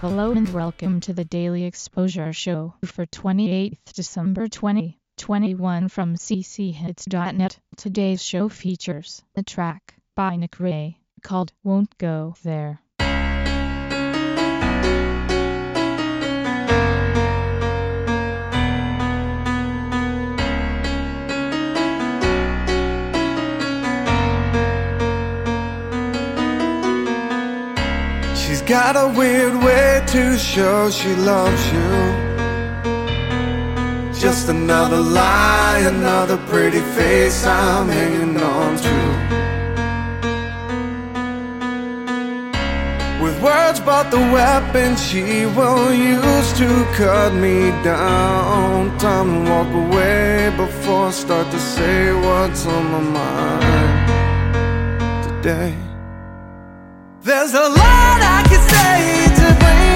Hello and welcome to the Daily Exposure Show for 28th December 2021 from cchits.net. Today's show features a track by Nick Ray called Won't Go There. She's got a weird way to show she loves you. Just another lie, another pretty face I'm hanging on to. With words, but the weapon she will use to cut me down. Time to walk away before I start to say what's on my mind today. There's a lot I can say to bring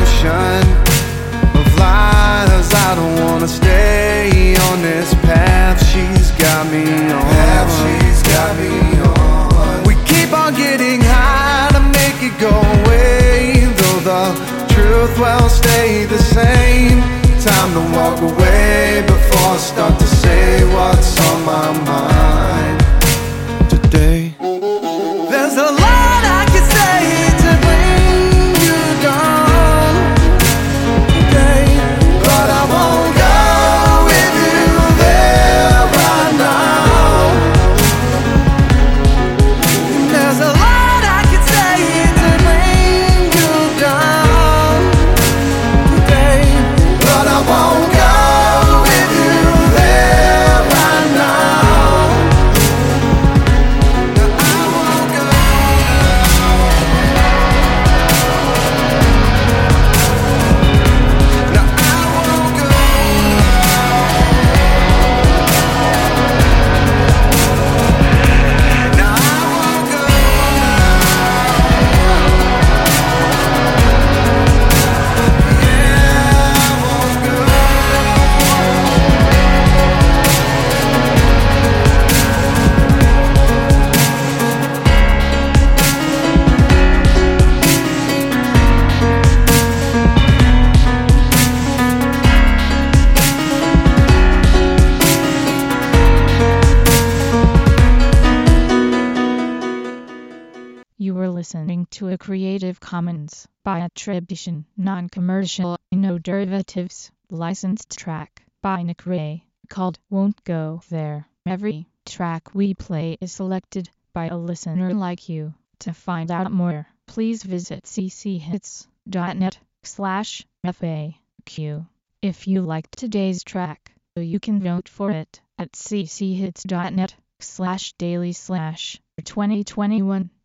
ocean of lies. I don't wanna stay on this path she's got me on. Path she's got me on. We keep on getting high to make it go away, though the truth will stay the same. Time to listening to a Creative Commons by attribution, non-commercial, no derivatives, licensed track by Nick Ray called Won't Go There. Every track we play is selected by a listener like you. To find out more, please visit cchits.net slash FAQ. If you liked today's track, you can vote for it at cchits.net slash daily slash 2021